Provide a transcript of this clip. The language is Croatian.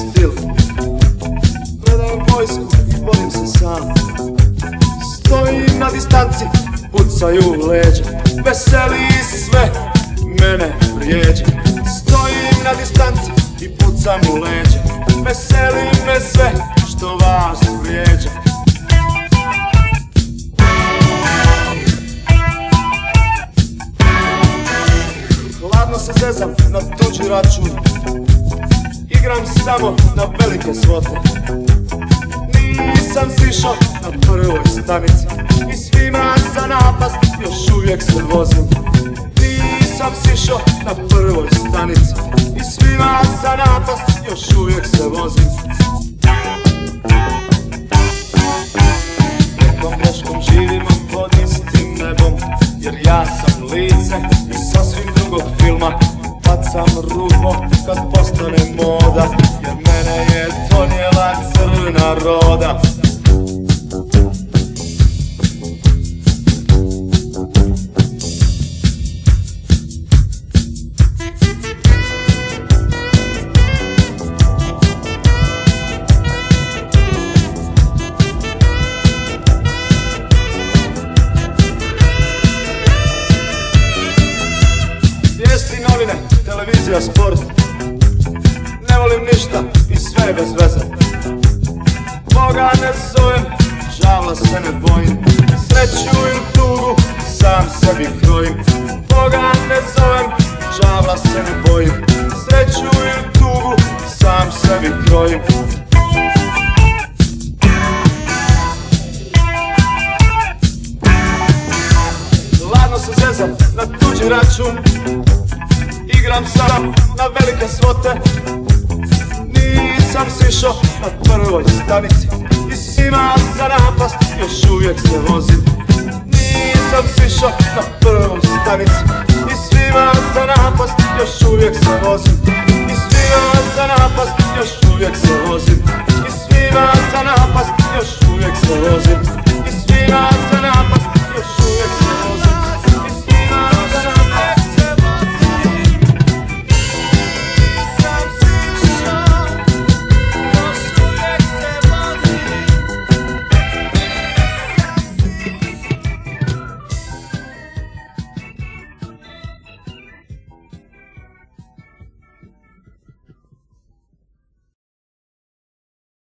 stil Predajem vojsku i borim se sam Stojim na distanci, pucaju u leđa Veseli sve, mene vrijeđa Stojim na distanci i pucam u leđa Veseli me sve, što vas vrijeđa. Hladno se zezam na tuđi račun Igram samo na velike svote Nisam sišao na prvoj stanici. I svima za napast još uvijek se vozim. Nisam sišao na prvoj stanici. I svima za napast još uvijek se vozim. Nekom greškom živimo pod istim nebom. Jer ja sam lice iz sasvim drugog filma. Bacam ruho kad postane moda Jer mene je donijela crna roda. Televizija, sport Ne volim ništa i sve je bez veze. Boga ne zovem, žavla se ne bojim. Sreću ili tugu, sam sebi krojim. Boga ne zovem, žavla se ne bojim. Sreću ili tugu, sam sebi krojim. Ladno se zezam na tuđi račun. Igram sam na velike svote sam sišao na prvoj stanici I svima za napast još uvijek se vozim. Nisam sišao na prvoj stanici I svima za napast još uvijek se vozim. I svima za napast još uvijek se vozim. I svima za napast još uvijek se vozim. I svima za